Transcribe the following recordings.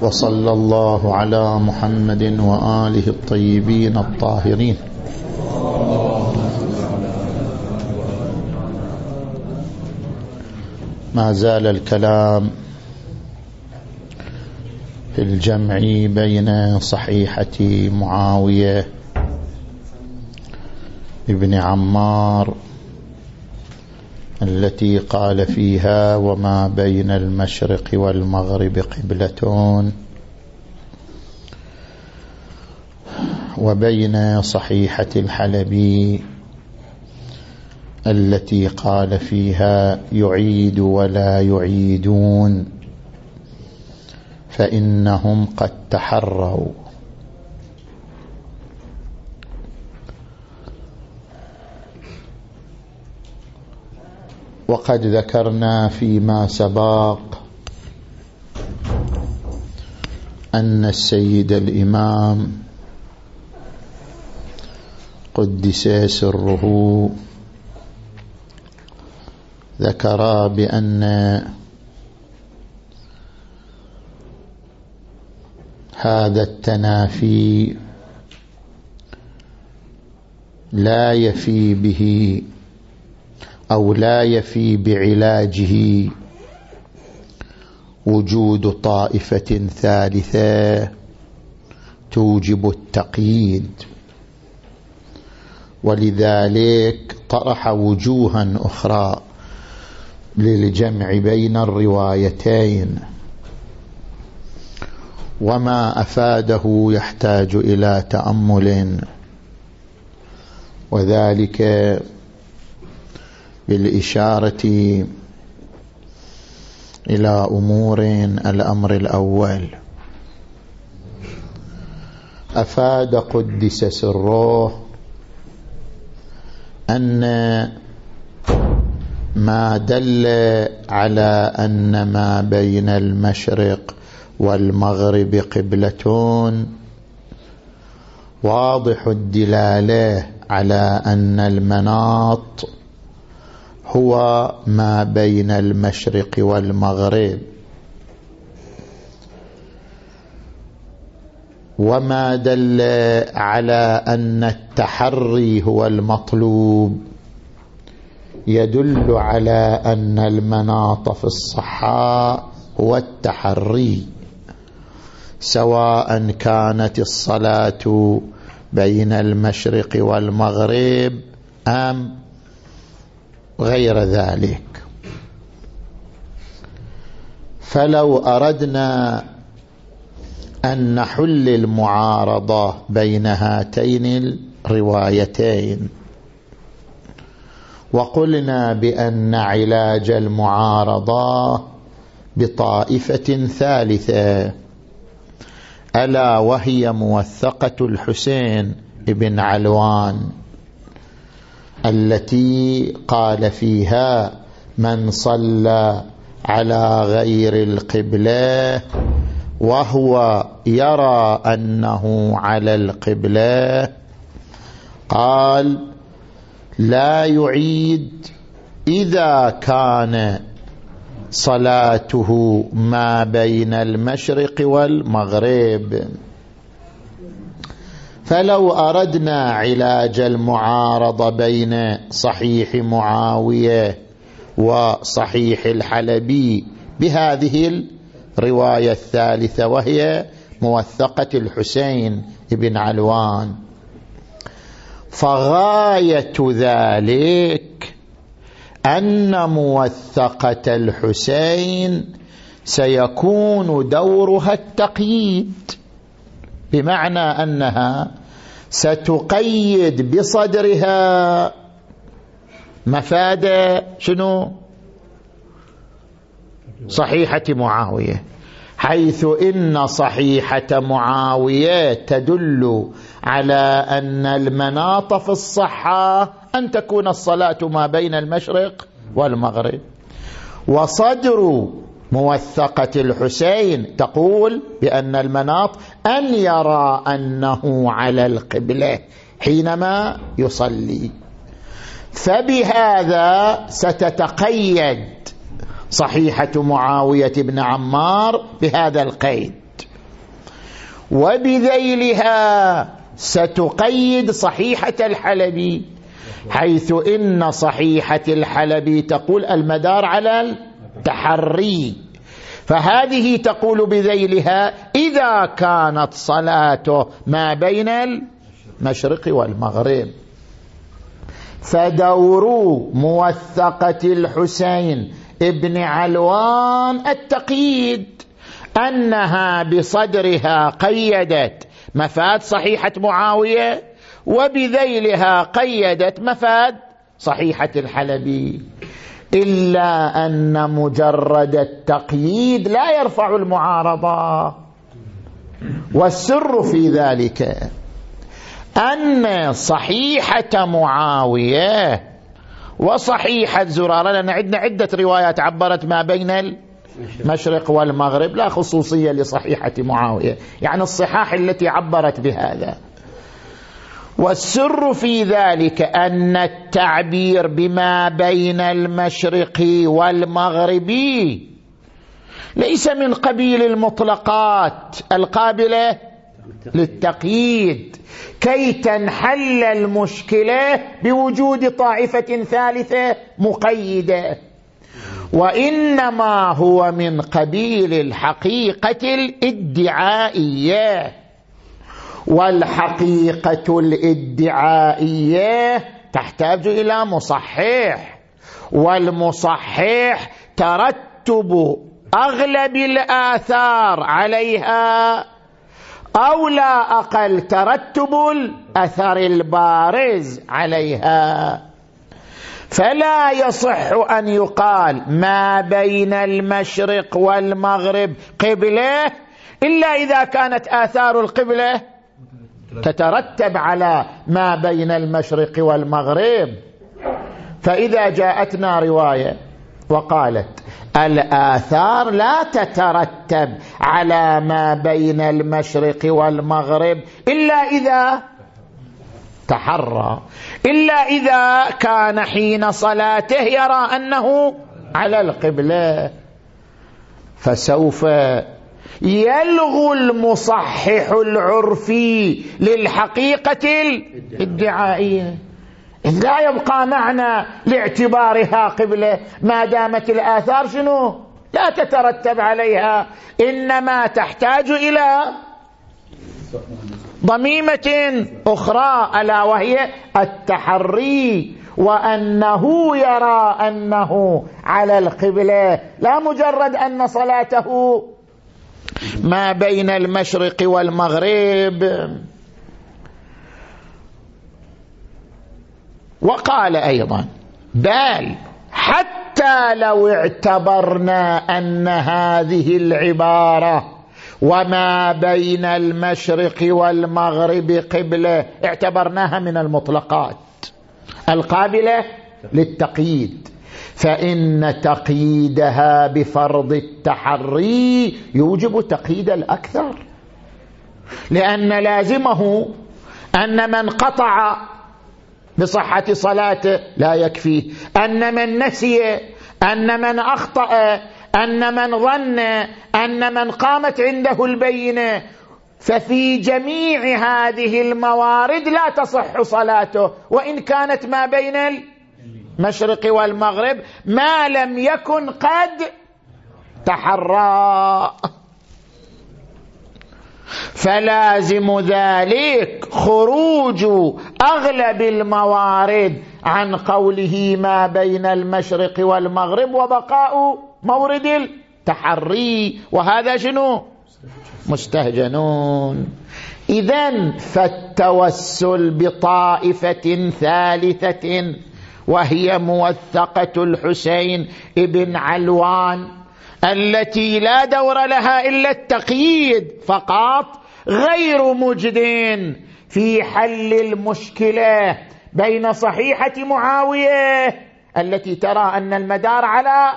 وصلى الله على محمد وآله الطيبين الطاهرين. ما زال الكلام في الجمع بين صحيحة معاوية ابن عمار التي قال فيها وما بين المشرق والمغرب قبلتون. وبين صحيحة الحلبي التي قال فيها يعيد ولا يعيدون فإنهم قد تحروا. وقد ذكرنا فيما سبق أن السيد الإمام قدس سره ذكر بأن هذا التنافي لا يفي به أو لا يفي بعلاجه. وجود طائفة ثالثة توجب التقييد. ولذلك طرح وجوها أخرى للجمع بين الروايتين. وما أفاده يحتاج إلى تأمل. وذلك بالإشارة إلى أمور الأمر الأول. أفاد قدس سره أن ما دل على أن ما بين المشرق والمغرب قبلتون واضح الدلالة على أن المناط هو ما بين المشرق والمغرب. وما دل على أن التحري هو المطلوب. يدل على أن المناط في الصحاء هو التحري. سواء كانت الصلاة بين المشرق والمغرب أم غير ذلك. فلو أردنا أن نحل المعارضة بين هاتين الروايتين وقلنا بأن علاج المعارضة بطائفة ثالثة ألا وهي موثقة الحسين بن علوان. التي قال فيها من صلى على غير القبلة وهو يرى أنه على القبلة. قال لا يعيد إذا كان صلاته ما بين المشرق والمغرب. فلو أردنا علاج المعارضة بين صحيح معاوية وصحيح الحلبي بهذه الرواية الثالثة وهي موثقة الحسين بن علوان. فغاية ذلك أن موثقة الحسين سيكون دورها التقييد. بمعنى أنها ستقيد بصدرها مفاد شنو؟ صحيحة معاوية. حيث إن صحيحة معاوية تدل على أن المناط في الصحة أن تكون الصلاة ما بين المشرق والمغرب. وصدر موثقة الحسين تقول بأن المناط أن يرى أنه على القبلة حينما يصلي. فبهذا ستتقيد صحيحة معاوية بن عمار بهذا القيد. وبذيلها ستقيد صحيحة الحلبي حيث إن صحيحة الحلبي تقول المدار على التحري فهذه تقول بذيلها إذا كانت صلاته ما بين المشرق والمغرب. فدور موثقة الحسين ابن علوان التقييد أنها بصدرها قيدت مفاد صحيحة معاوية وبذيلها قيدت مفاد صحيحة الحلبي. إلا أن مجرد التقييد لا يرفع المعارضة. والسر في ذلك أن صحيحة معاوية وصحيحة زرارة لأن عندنا عدة روايات عبرت ما بين المشرق والمغرب لا خصوصية لصحيحة معاوية. يعني الصحاح التي عبرت بهذا. والسر في ذلك أن التعبير بما بين المشرق والمغرب ليس من قبيل المطلقات القابلة للتقييد. كي تنحل المشكلة بوجود طائفة ثالثة مقيدة. وإنما هو من قبيل الحقيقة الادعائية. والحقيقة الادعائية تحتاج إلى مصحح والمصحح ترتب أغلب الآثار عليها أو لا أقل ترتب الأثر البارز عليها. فلا يصح أن يقال ما بين المشرق والمغرب قبلة إلا إذا كانت آثار القبلة تترتب على ما بين المشرق والمغرب. فإذا جاءتنا رواية وقالت الآثار لا تترتب على ما بين المشرق والمغرب إلا إذا تحرى إلا إذا كان حين صلاته يرى أنه على القبلة. فسوف يلغو المصحح العرفي للحقيقة الادعائية لا يبقى معنى لاعتبارها قبلة ما دامت الآثار شنو؟ لا تترتب عليها إنما تحتاج إلى ضميمة أخرى ألا وهي التحري وأنه يرى أنه على القبلة لا مجرد أن صلاته ما بين المشرق والمغرب. وقال أيضا بل حتى لو اعتبرنا أن هذه العبارة وما بين المشرق والمغرب قبلة اعتبرناها من المطلقات. القابلة للتقييد. فإن تقييدها بفرض التحري يوجب تقييد الأكثر. لأن لازمه أن من قطع بصحة صلاته لا يكفيه أن من نسي أن من أخطأ أن من ظن أن من قامت عنده البينة. ففي جميع هذه الموارد لا تصح صلاته وإن كانت ما بين المشرق والمغرب ما لم يكن قد تحرى. فلازم ذلك خروج أغلب الموارد عن قوله ما بين المشرق والمغرب وبقاء مورد التحري. وهذا شنو؟ مستهجنون. اذا فالتوسل بطائفة ثالثة وهي موثقة الحسين ابن علوان التي لا دور لها إلا التقييد فقط غير مجد في حل المشكلة بين صحيحة معاوية التي ترى أن المدار على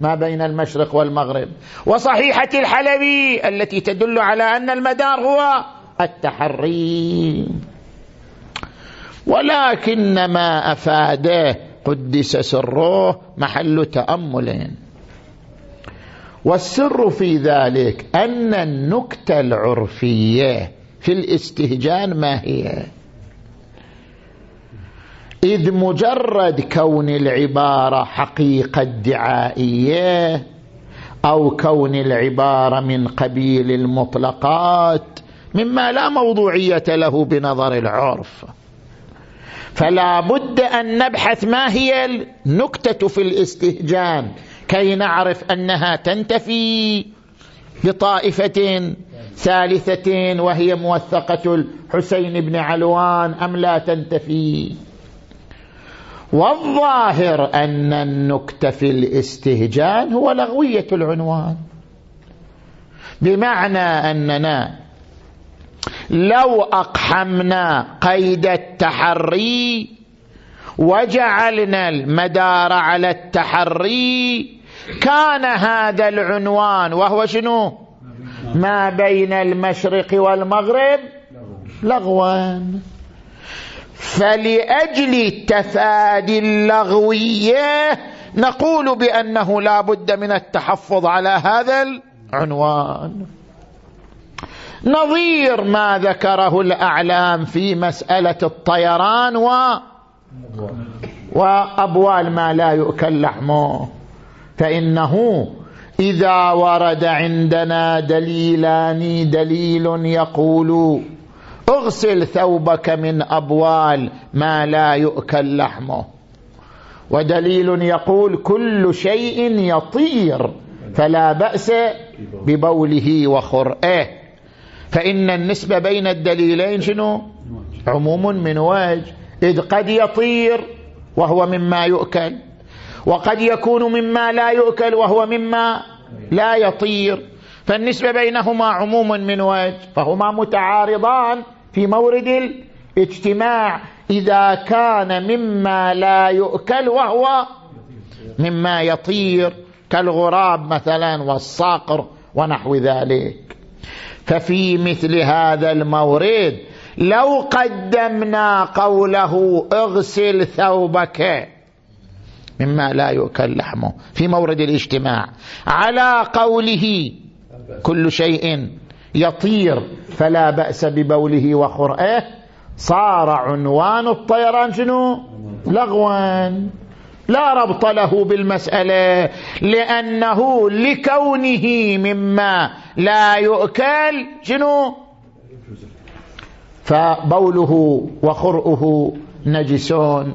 ما بين المشرق والمغرب وصحيحة الحلبي التي تدل على أن المدار هو التحري. ولكن ما أفاده قدس سره محل تأمل. والسر في ذلك أن النكتة العرفية في الاستهجان ما هي؟ إذ مجرد كون العبارة حقيقة دعائية أو كون العبارة من قبيل المطلقات مما لا موضوعية له بنظر العرف. فلا بد أن نبحث ما هي النكتة في الاستهجان كي نعرف أنها تنتفي بطائفة ثالثة وهي موثقة الحسين بن علوان أم لا تنتفي. والظاهر أن النكتة في الاستهجان هو لغوية العنوان بمعنى أننا لو أقحمنا قيد التحري وجعلنا المدار على التحري كان هذا العنوان وهو شنو؟ ما بين المشرق والمغرب؟ لغوان. فلأجل تفادي اللغوية نقول بأنه لا بد من التحفظ على هذا العنوان. نظير ما ذكره الأعلام في مسألة الطيران و وأبوال ما لا يؤكل لحمه. فإنه إذا ورد عندنا دليلان دليل يقول أغسل ثوبك من أبوال ما لا يؤكل لحمه. ودليل يقول كل شيء يطير فلا بأس ببوله وخرئه. فإن النسبة بين الدليلين شنو؟ عموم من وجه إذ قد يطير وهو مما يؤكل وقد يكون مما لا يؤكل وهو مما لا يطير. فالنسبة بينهما عموم من وجه فهما متعارضان في مورد الاجتماع. إذا كان مما لا يؤكل وهو مما يطير كالغراب مثلا والصقر ونحو ذلك. ففي مثل هذا المورد. لو قدمنا قوله اغسل ثوبك مما لا يؤكل لحمه. في مورد الاجتماع. على قوله كل شيء يطير فلا بأس ببوله وخرئه. صار عنوان الطيران شنو؟ لغوان لا ربط له بالمسألة لأنه لكونه مما لا يؤكل شنو؟ فبوله وخرؤه نجسون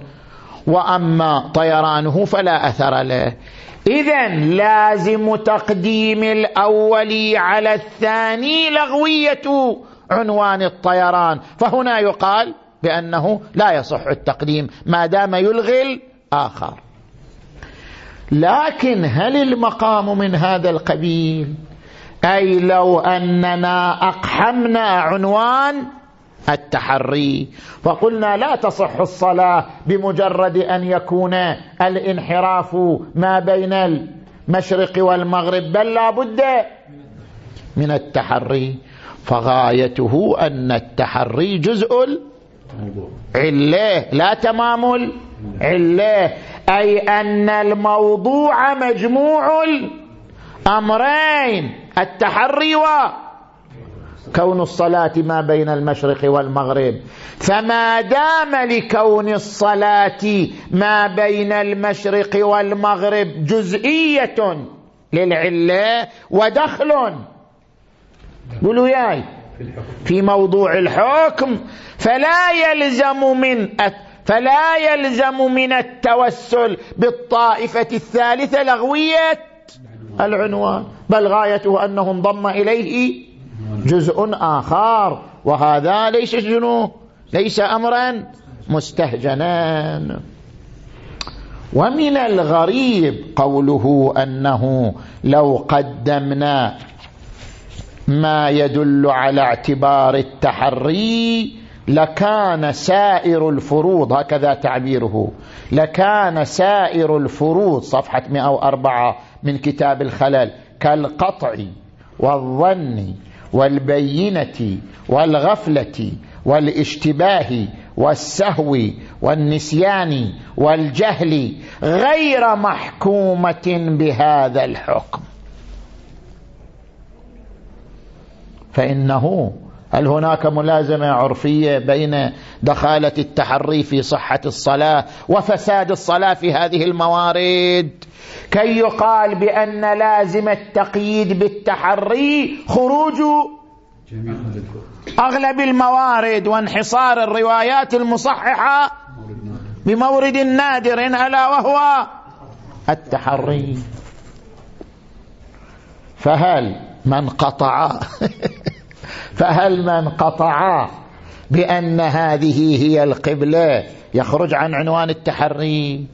وأما طيرانه فلا أثر له. إذا لازم تقديم الأول على الثاني لغوية عنوان الطيران. فهنا يقال بأنه لا يصح التقديم ما دام يلغي الآخر لكن هل المقام من هذا القبيل؟ أي لو أننا أقحمنا عنوان التحري. فقلنا لا تصح الصلاة بمجرد أن يكون الانحراف ما بين المشرق والمغرب بل لا بد من التحري. فغايته أن التحري جزء العله لا تمام العله أي أن الموضوع مجموع الأمرين التحري كون الصلاة ما بين المشرق والمغرب. فما دام لكون الصلاة ما بين المشرق والمغرب جزئية للعلة ودخل. قولوا ياي في موضوع الحكم فلا يلزم من فلا يلزم من التوسل بالطائفة الثالثة لغوية العنوان بل غايته أنه انضم إليه جزء آخر وهذا ليس جنوه ليس أمرا مستهجنا. ومن الغريب قوله أنه لو قدمنا ما يدل على اعتبار التحري لكان سائر الفروض هكذا تعبيره. لكان سائر الفروض صفحة 104 من كتاب الخلل كالقطع والظن والبينة والغفلة والاشتباه والسهو والنسيان والجهل غير محكومة بهذا الحكم. فإنه هل هناك ملازمة عرفية بين دخالة التحري في صحة الصلاة وفساد الصلاة في هذه الموارد؟ كي يقال بأن لازم التقييد بالتحري خروج أغلب الموارد وانحصار الروايات المصححة بمورد نادر ألا وهو التحري. فهل من قطع فهل من قطع بأن هذه هي القبلة؟ يخرج عن عنوان التحري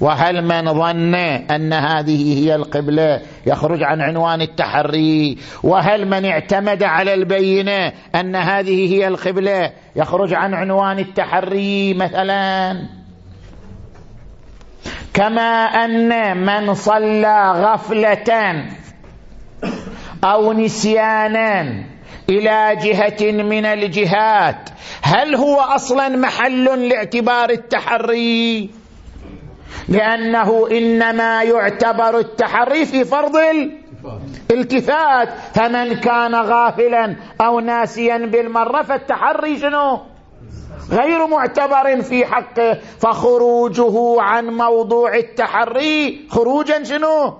وهل من ظن أن هذه هي القبلة؟ يخرج عن عنوان التحري وهل من اعتمد على البينة أن هذه هي القبلة؟ يخرج عن عنوان التحري مثلا. كما أن من صلى غفلة أو نسيانا إلى جهة من الجهات. هل هو أصلا محل لاعتبار التحري؟ لأنه إنما يعتبر التحري في فرض الالتفات فمن كان غافلا أو ناسيا بالمرة فالتحري شنو؟ غير معتبر في حقه. فخروجه عن موضوع التحري خروجا شنو؟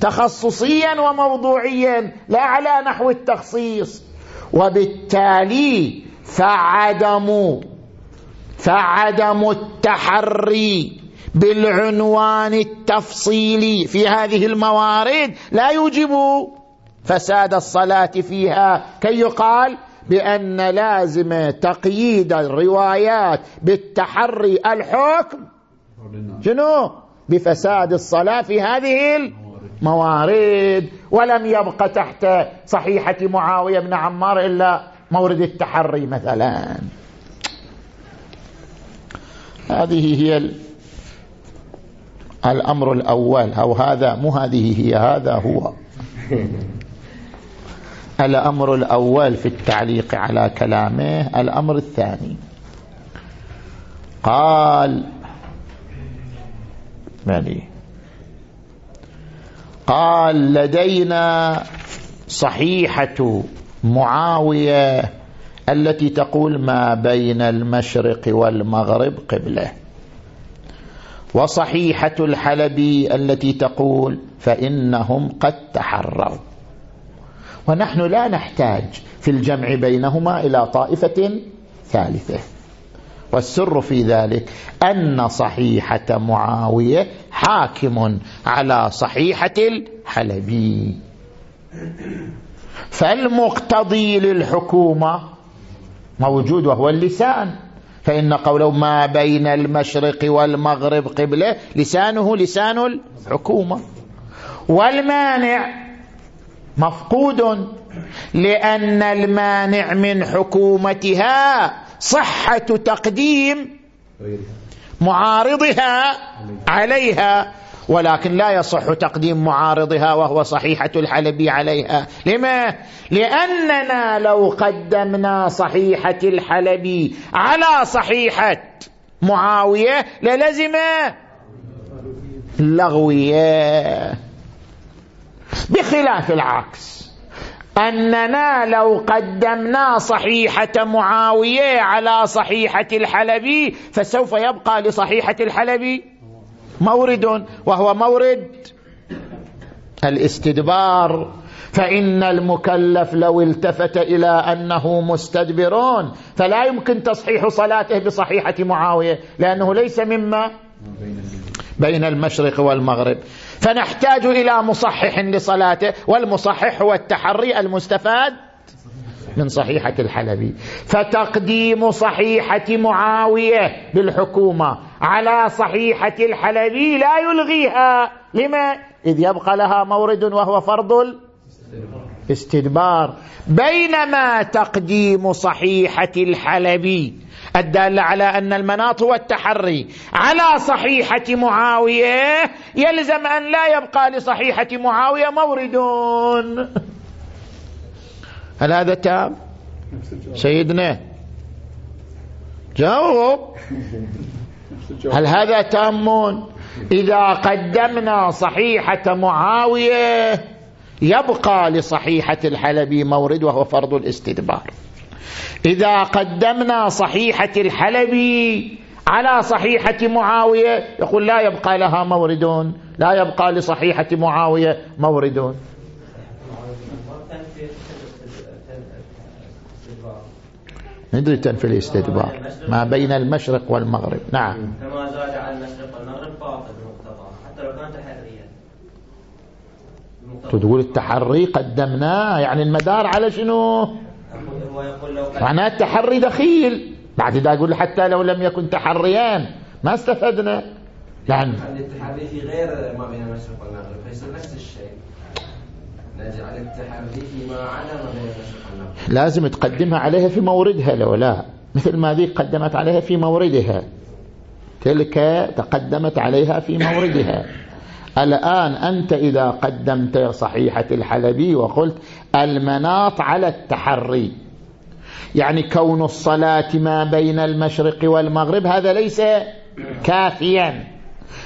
تخصصيا وموضوعيا لا على نحو التخصيص. وبالتالي فعدم فعدم التحري بالعنوان التفصيلي في هذه الموارد لا يوجب فساد الصلاة فيها. كي يقال بأن لازم تقييد الروايات بالتحري الحكم. شنو؟ بفساد الصلاة في هذه الموارد ولم يبق تحت صحيحة معاوية بن عمار إلا مورد التحري مثلا. هذه هي الأمر الأول أو هذا مو هذه هي هذا هو. الأمر الأول في التعليق على كلامه. الأمر الثاني قال مالي؟ قال لدينا صحيحة معاوية التي تقول ما بين المشرق والمغرب قبلة. وصحيحة الحلبي التي تقول فإنهم قد تحروا. ونحن لا نحتاج في الجمع بينهما إلى طائفة ثالثة. والسر في ذلك أن صحيحة معاوية حاكم على صحيحة الحلبي. فالمقتضي للحكومة موجود وهو اللسان. فإن قوله ما بين المشرق والمغرب قبلة لسانه لسان الحكومة. والمانع مفقود لأن المانع من حكومتها صحة تقديم معارضها عليها ولكن لا يصح تقديم معارضها وهو صحيحة الحلبي عليها لما؟ لأننا لو قدمنا صحيحة الحلبي على صحيحة معاوية للزم لغوية بخلاف العكس أننا لو قدمنا صحيحة معاوية على صحيحة الحلبي فسوف يبقى لصحيحة الحلبي مورد وهو مورد الاستدبار. فإن المكلف لو التفت إلى أنه مستدبرون فلا يمكن تصحيح صلاته بصحيحة معاوية لأنه ليس مما بين المشرق والمغرب. فنحتاج إلى مصحح لصلاته والمصحح هو التحري المستفاد من صحيحة الحلبي. فتقديم صحيحة معاوية بالحكومة على صحيحة الحلبي لا يلغيها. لما؟ إذ يبقى لها مورد وهو فرض الاستدبار. بينما تقديم صحيحة الحلبي الدالة على أن المناط هو التحري على صحيحة معاوية. يلزم أن لا يبقى لصحيحة معاوية مورد. هل هذا تام سيدنا. جاوب. هل هذا تام إذا قدمنا صحيحة معاوية يبقى لصحيحة الحلبي مورد وهو فرض الاستدبار. إذا قدمنا صحيحة الحلبي على صحيحة معاوية يقول لا يبقى لها مورد لا يبقى لصحيحة معاوية مورد. ندري تنفي الاستدبار. ما بين المشرق والمغرب. نعم. كما زاد على المشرق والمغرب باطل بمقتضاه حتى لو كان تحريا تقول التحري قدمناه يعني المدار على شنو؟ معناه التحري دخيل. بعد ذا يقول حتى لو لم يكن تحريان. ما استفدنا. يعني التحري في غير ما بين المشرق والمغرب فيصير نفس الشيء. نجعل التحري فيما عدا ما بين المشرق والمغرب لازم تقدمها عليها في موردها لو لا. مثل ما ذيك قدمت عليها في موردها. تلك تقدمت عليها في موردها. الآن أنت إذا قدمت صحيحة الحلبي وقلت المناط على التحري. يعني كون الصلاة ما بين المشرق والمغرب هذا ليس كافيا.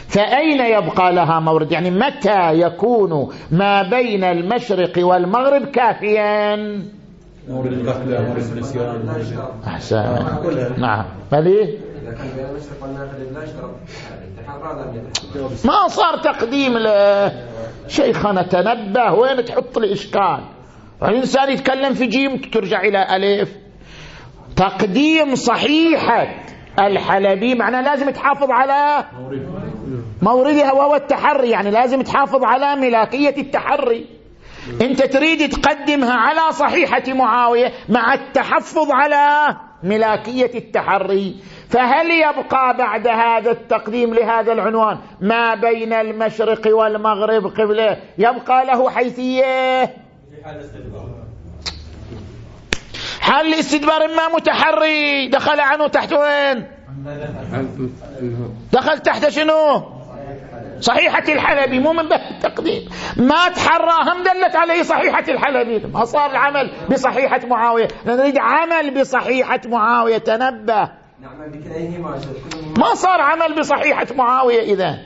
فأين يبقى لها مورد؟ يعني متى يكون ما بين المشرق والمغرب كافيا؟ مورد الغفلة مورد النسيان أحسن. نعم. فليه ما صار تقديم له شيخنا تنبه؟ وين تحط الإشكال؟ الإنسان يتكلم في جيم ترجع إلى ألف. تقديم صحيحة الحلبي معناه لازم تحافظ على موردها وهو التحري يعني لازم تحافظ على ملاكية التحري. أنت تريد تقدمها على صحيحة معاوية مع التحفظ على ملاكية التحري. فهل يبقى بعد هذا التقديم لهذا العنوان ما بين المشرق والمغرب قبله؟ يبقى له حيثية. حال الاستدبار ما متحري؟ دخل عنه تحت وين؟ دخل تحت شنو؟ صحيحة الحلبي مو من باب التقديم. ما تحرى هم دلت عليه صحيحة الحلبي. ما صار العمل بصحيحة معاوية. نريد عمل بصحيحة معاوية. تنبه. ما صار عمل بصحيحة معاوية إذا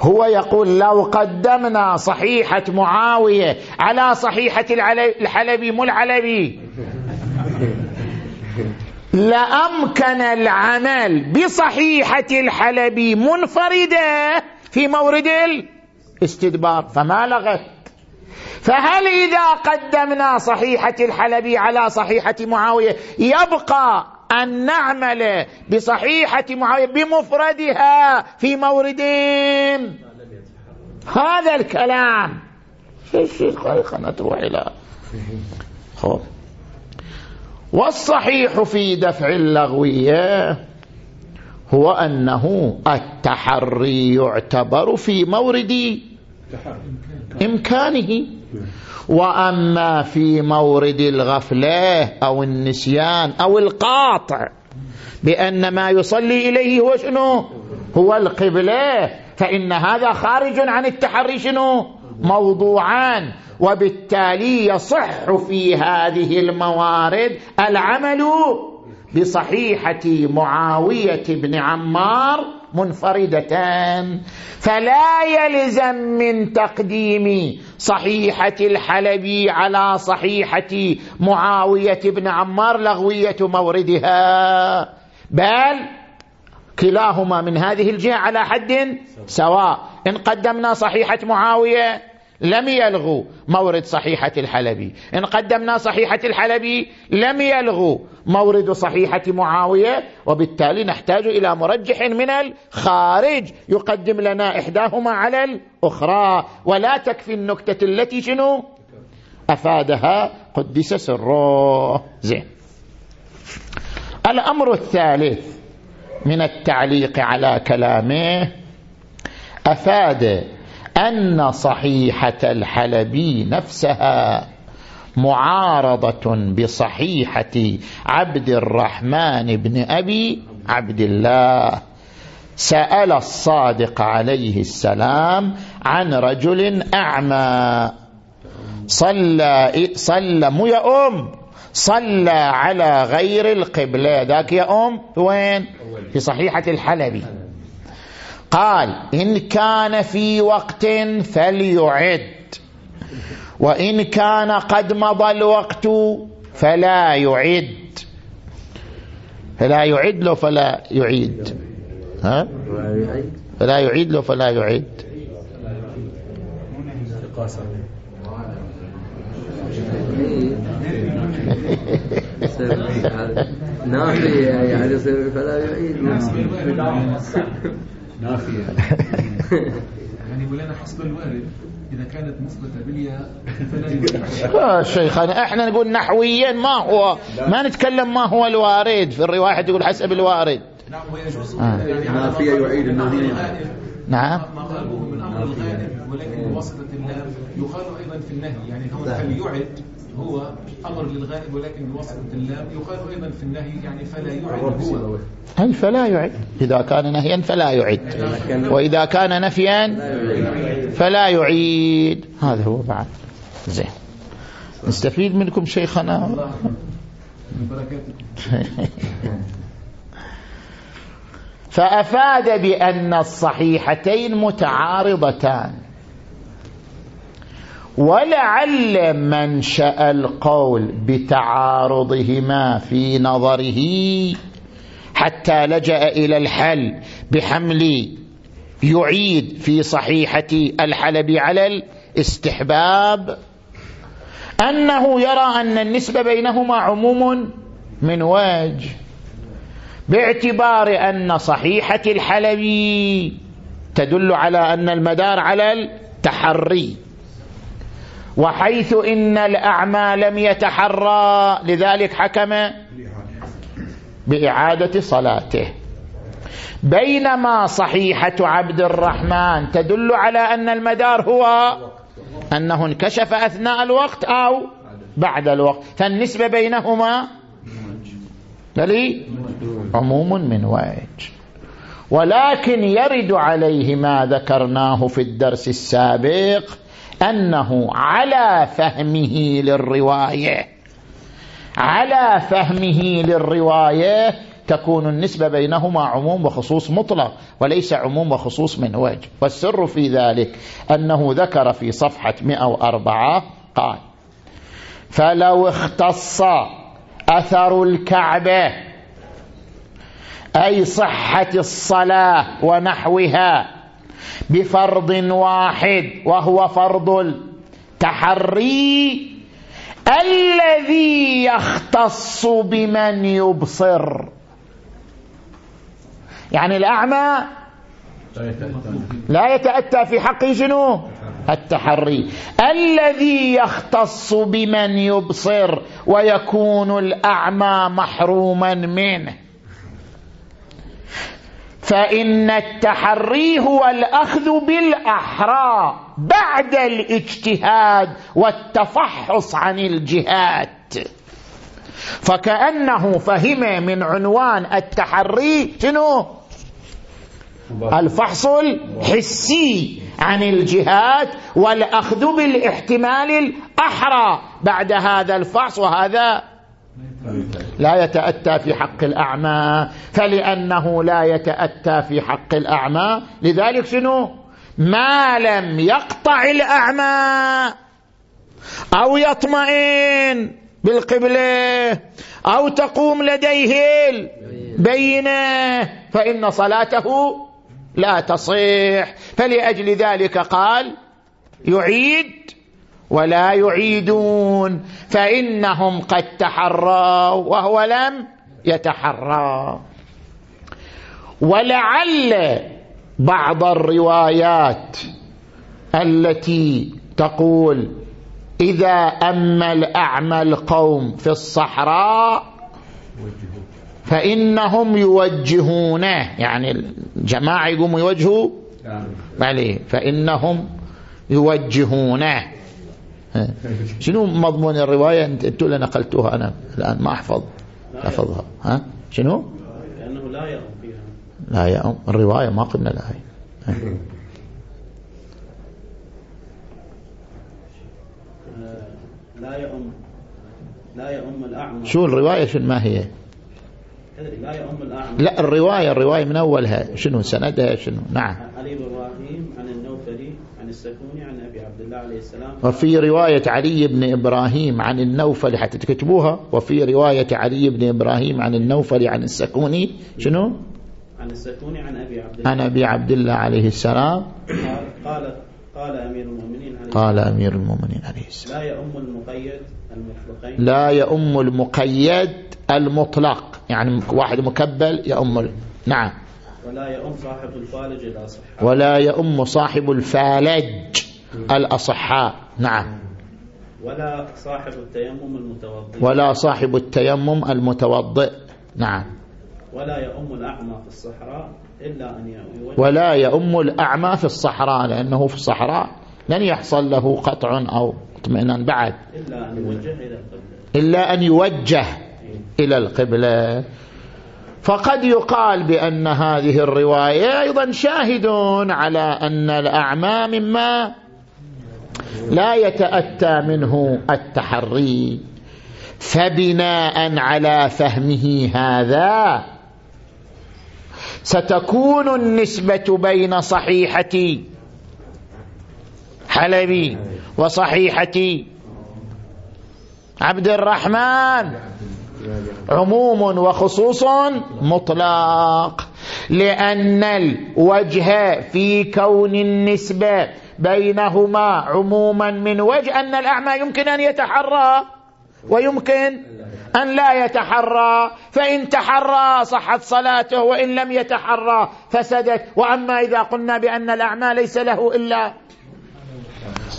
هو يقول لو قدمنا صحيحة معاوية على صحيحة الحلبي مو العلبي. لأمكن العمل بصحيحة الحلبي منفردة في مورد الاستدبار فما لغت. فهل إذا قدمنا صحيحة الحلبي على صحيحة معاوية يبقى أن نعمل بصحيحة معاوية بمفردها في موردين. هذا الكلام. خلينا تروح إلى خوف. والصحيح في دفع اللغوية هو أنه التحري يعتبر في مورد إمكانه. وأما في مورد الغفلة أو النسيان أو القاطع بأن ما يصلي إليه هو شنو؟ هو القبلة. فإن هذا خارج عن التحري شنو؟ موضوعان. وبالتالي يصح في هذه الموارد العمل بصحيحة معاوية بن عمار منفردتان. فلا يلزم من تقديم صحيحة الحلبي على صحيحة معاوية بن عمار لغوية موردها. بل كلاهما من هذه الجهة على حد سواء. إن قدمنا صحيحة معاوية لم يلغوا مورد صحيحة الحلبي. إن قدمنا صحيحة الحلبي لم يلغوا مورد صحيحة معاوية وبالتالي نحتاج إلى مرجح من الخارج يقدم لنا إحداهما على الأخرى. ولا تكفي النكتة التي شنو؟ أفادها قدس سره. زين. الأمر الثالث من التعليق على كلامه أفاد أن صحيحة الحلبي نفسها. معارضة بصحيحة عبد الرحمن بن أبي عبد الله. سأل الصادق عليه السلام عن رجل أعمى. صلى صلى مو يا أم صلى على غير القبلة. ذاك يا أم وين؟ في صحيحة الحلبي. قال إن كان في وقت فليعد. وإن كان قد مضى الوقت فلا يعد. فلا يعد له فلا يعيد. ها؟ فلا يعيد له فلا يعيد نافية يعني فلا يعيد. نافية. يعني بلنا حسب الوارد. إذا كانت مثبتة بالياء فلا يوجد آه شيخنا إحنا نقول نحويا ما هو؟ ما نتكلم ما هو الوارد. في الرواية تقول حسب الوارد. نعم ويجوز آه. يعني نافية يعيد النهي. الغائب نعم. ما قالوه من أمر الغائب ولكن بواسطة اللام يقال أيضا في النهي يعني هو فليعد هو أمر للغائب ولكن بواسطة اللام يقال أيضا في النهي يعني فلا يعد هو. أي فلا يعد. إذا كان نهيا فلا يعد. وإذا كان نفيا فلا يعيد. هذا هو بعد. زين. نستفيد منكم شيخنا؟ من بركاتكم فأفاد بأن الصحيحتين متعارضتان. ولعل منشأ القول بتعارضهما في نظره حتى لجأ إلى الحل بحمل يعيد في صحيحة الحلب على الاستحباب. أنه يرى أن النسبة بينهما عموم من وجه باعتبار أن صحيحة الحلبي تدل على أن المدار على التحري. وحيث إن الأعمى لم يتحرى لذلك حكم بإعادة صلاته. بينما صحيحة عبد الرحمن تدل على أن المدار هو أنه انكشف أثناء الوقت أو بعد الوقت. فالنسبة بينهما عموم من وجه ولكن يرد عليه ما ذكرناه في الدرس السابق أنه على فهمه للرواية. على فهمه للرواية تكون النسبة بينهما عموم وخصوص مطلق وليس عموم وخصوص من وجه والسر في ذلك أنه ذكر في صفحة 104 قال فلو اختص أثر الكعبة أي صحة الصلاة ونحوها بفرض واحد وهو فرض التحري. الذي يختص بمن يبصر. يعني الأعمى لا يتأتى في حقه شنو؟ التحري. الذي يختص بمن يبصر ويكون الأعمى محروما منه. فإن التحري هو الأخذ بالأحرى بعد الاجتهاد والتفحص عن الجهات فكأنه فهم من عنوان التحري شنو؟ الفحص الحسي عن الجهات والأخذ بالاحتمال الأحرى. بعد هذا الفحص وهذا لا يتأتى في حق الأعمى فلأنه لا يتأتى في حق الأعمى. لذلك شنو؟ ما لم يقطع الأعمى أو يطمئن بالقبلة أو تقوم لديه البينة فإن صلاته لا تصح. فلأجل ذلك قال يعيد ولا يعيدون فإنهم قد تحروا وهو لم يتحرى. ولعل بعض الروايات التي تقول إذا أما الأعمى القوم في الصحراء فإنهم يوجهونه يعني الجماعة يقوموا يوجهوا؟ عليه فإنهم يوجهونه. شنو مضمون الرواية أنتوا اللي نقلتوها أنا الآن؟ ما أحفظ. أحفظها. ها؟ شنو؟ كأنه لا يأم فيها. لا يا الرواية ما قلنا الآية آه، لا يأم لا يأم الأعمى. شو الرواية؟ شنو ما هي؟ لا يأم الأعمى. لا الرواية الرواية من أولها. شنو سندها؟ شنو؟ نعم. علي بن إبراهيم عن النوفلي عن السكوني عن أبي عبد الله عليه السلام. وفي رواية علي بن إبراهيم عن النوفل حتى تكتبوها. وفي رواية علي بن إبراهيم عن النوفل عن السكوني. شنو؟ عن السكوني عن أبي عبد الله. عن أبي عبد الله عليه السلام. قال قال, أمير المؤمنين عليه قال أمير المؤمنين عليه السلام. لا يؤم المقيد المطلقين. لا يؤم المقيد المطلق. يعني واحد مكبل يؤم نعم. ولا يؤم صاحب الفالج الأصح ولا يؤم صاحب الفالج. الأصحاء. نعم. ولا صاحب التيمم المتوضئ. ولا صاحب التيمم المتوضئ. نعم. ولا يؤم الأعمى في الصحراء إلا أن يوجه ولا يؤم الأعمى في الصحراء لأنه في الصحراء لن يحصل له قطع أو اطمئنان بعد. إلا أن يوجه إلى القبلة. إلا أن يوجه إلى القبلة. فقد يقال بأن هذه الرواية أيضا شاهد على أن الأعمى مما لا يتأتى منه التحري فبناء على فهمه هذا ستكون النسبة بين صحيحة حلبي وصحيحة عبد الرحمن عموم وخصوص مطلق. لأن الوجه في كون النسبة بينهما عموما من وجه أن الأعمى يمكن أن يتحرى ويمكن أن لا يتحرى فإن تحرى صحت صلاته وإن لم يتحرى فسدت. وأما إذا قلنا بأن الأعمى ليس له إلا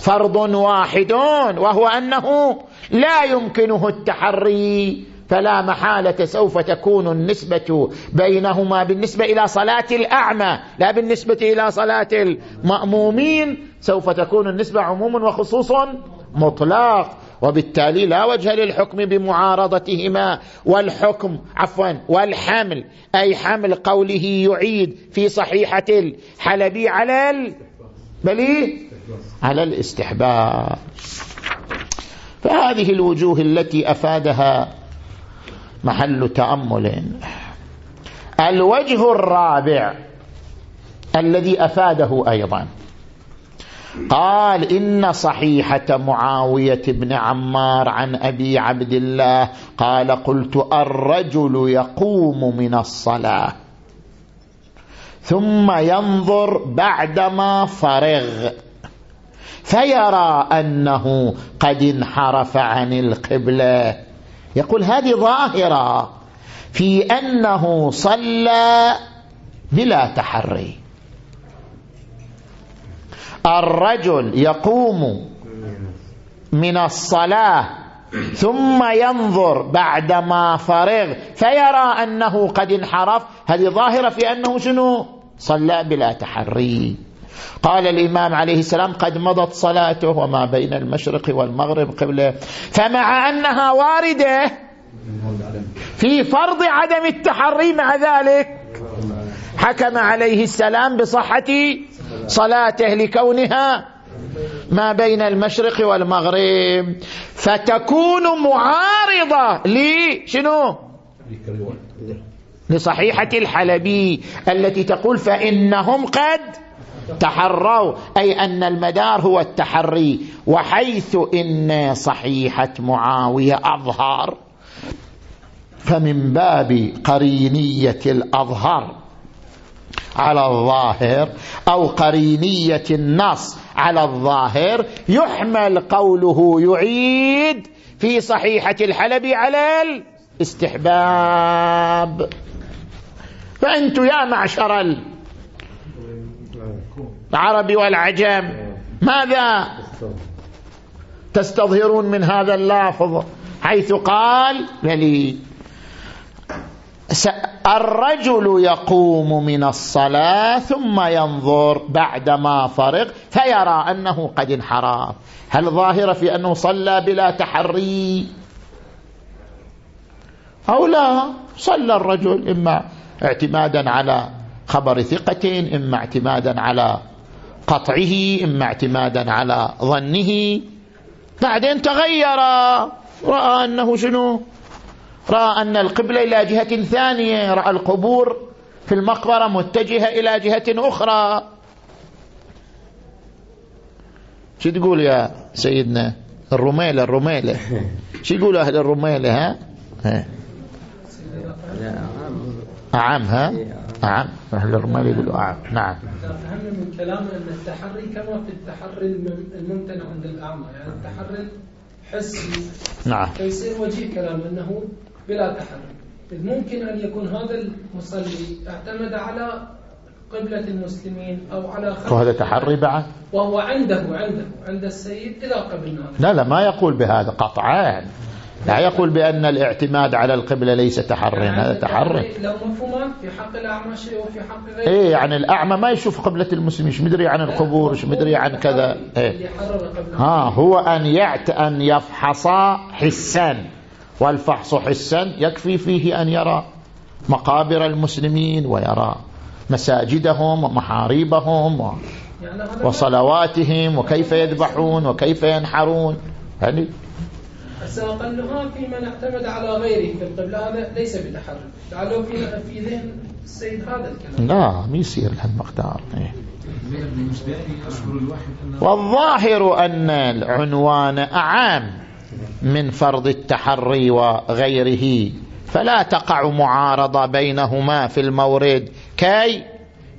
فرض واحد وهو أنه لا يمكنه التحري. فلا محالة سوف تكون النسبة بينهما بالنسبة إلى صلاة الأعمى لا بالنسبة إلى صلاة المأمومين. سوف تكون النسبة عموم وخصوص مطلق. وبالتالي لا وجه للحكم بمعارضتهما. والحكم عفوا والحمل أي حمل قوله يعيد في صحيحة الحلبي على ال... بل على الاستحباب. فهذه الوجوه التي أفادها محل تأمل. الوجه الرابع الذي أفاده أيضا. قال إن صحيحة معاوية بن عمار عن أبي عبد الله قال قلت الرجل يقوم من الصلاة ثم ينظر بعدما فرغ فيرى أنه قد انحرف عن القبلة. يقول هذه ظاهرة في أنه صلى بلا تحري. الرجل يقوم من الصلاة ثم ينظر بعدما فرغ فيرى أنه قد انحرف. هذه ظاهرة في أنه شنو؟ صلى بلا تحري. قال الإمام عليه السلام قد مضت صلاته وما بين المشرق والمغرب قبله فمع أنها واردة في فرض عدم التحري مع ذلك حكم عليه السلام بصحة صلاته لكونها ما بين المشرق والمغرب. فتكون معارضة لشنو لصحيحة الحلبي التي تقول فإنهم قد تحروا أي أن المدار هو التحري وحيث إن صحيحة معاوية أظهر فمن باب قرينية الأظهر على الظاهر أو قرينية النص على الظاهر يحمل قوله يعيد في صحيحة الحلبي على الاستحباب. فأنتم يا معشر العرب والعجم ماذا تستظهرون من هذا اللافظ حيث قال بلي الرجل يقوم من الصلاة ثم ينظر بعدما فرغ فيرى أنه قد انحرف. هل ظاهرة في أنه صلى بلا تحري؟ أو لا صلى الرجل إما اعتمادا على خبر ثقة إما اعتمادا على قطعه إما اعتمادا على ظنه. بعدين تغير رأى أنه شنو؟ رأى أن القبلة إلى جهة ثانية رأى القبور في المقبرة متجهة إلى جهة أخرى. شو تقول يا سيدنا؟ الرميلة الرميلة. شو يقول أهل الرميلة ها, ها. أعم ها؟ أعم أهل الرميلة يقولوا أعم نعم. إذا فهمنا من كلامه أن التحري كما في التحري الم- الممتنع عند الأعمى. يعني التحري الحسي نعم. فيصير وجيه كلام أنه بلا تحري. إذ ممكن أن يكون هذا المصلي اعتمد على قبلة المسلمين أو على خلف. وهذا تحري بعد؟ وهو عنده عنده عند السيد إذا قبلناه لا لا ما يقول بهذا قطعا. لا يقول بأن الاعتماد على القبلة ليس تحري هذا تحري لو مفهومان في حق الأعمى شيء وفي حق غيره. إيه يعني الأعمى ما يشوف قبلة المسلمين إيش مدري عن القبور إيش مدري عن كذا. قبله ها هو أن يعت أن يفحص حسا والفحص حسا يكفي فيه أن يرى مقابر المسلمين ويرى مساجدهم ومحاريبهم يعني وصلواتهم وكيف يذبحون وكيف ينحرون. يعني هسه أقلها في من اعتمد على غيره في القبلة هذا ليس بتحرك. لعله في في ذهن السيد هذا الكلام. لا ما يصير لهالمقدار. إيه. والظاهر أن العنوان أعام من فرض التحري وغيره. فلا تقع معارضة بينهما في المورد. كي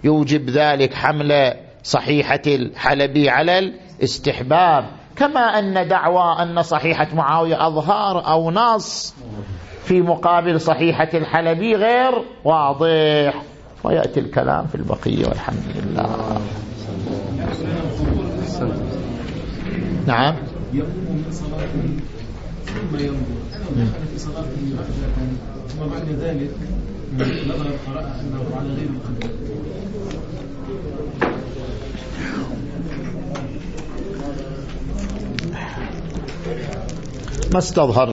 يوجب ذلك حمل صحيحة الحلبي على الاستحباب. كما أن دعوى أن صحيحة معاوية أظهار أو نص في مقابل صحيحة الحلبي غير واضح. ويأتي الكلام في البقية والحمد لله. نعم. يقوم من صلاته ثم ينظر دخل في صلاته ثم بعد ذلك نظر فرأى أنه على غير القبلة ما استظهر